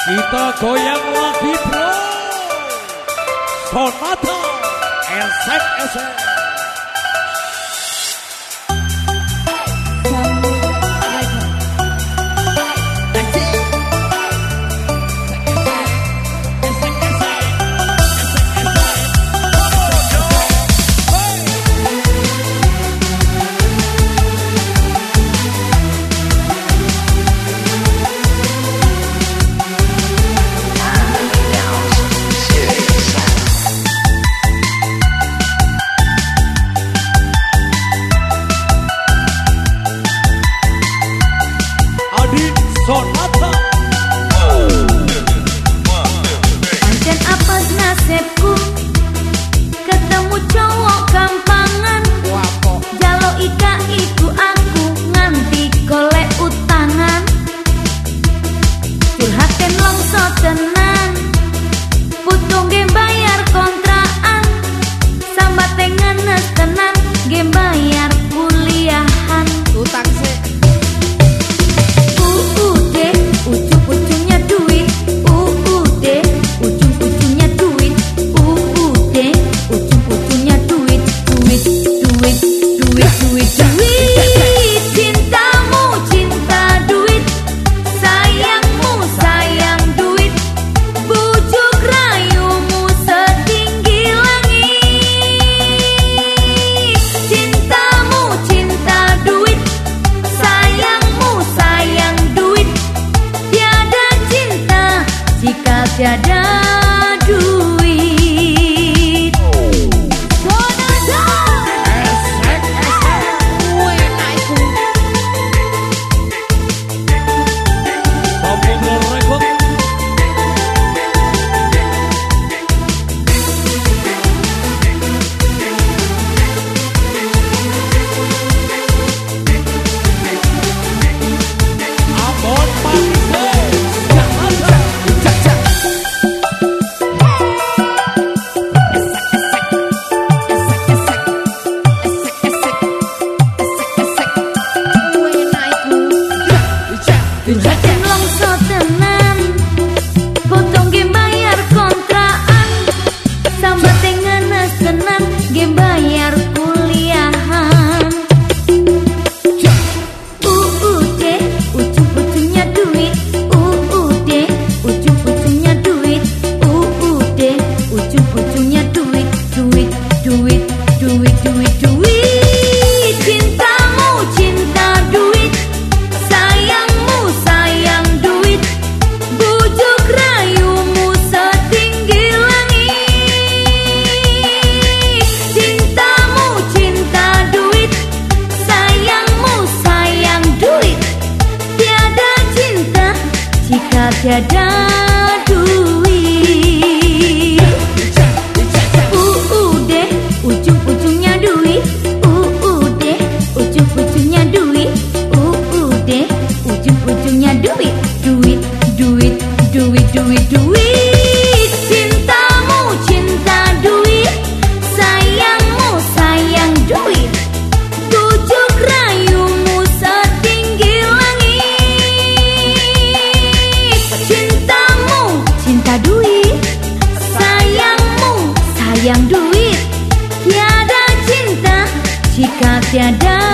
Kita goyang lagi bro. Sonata Esek-esek tiada duit. UUD ujung-ujungnya duit. UUD ujung-ujungnya duit. UUD ujung-ujungnya duit. Duit duit duit duit duit tiada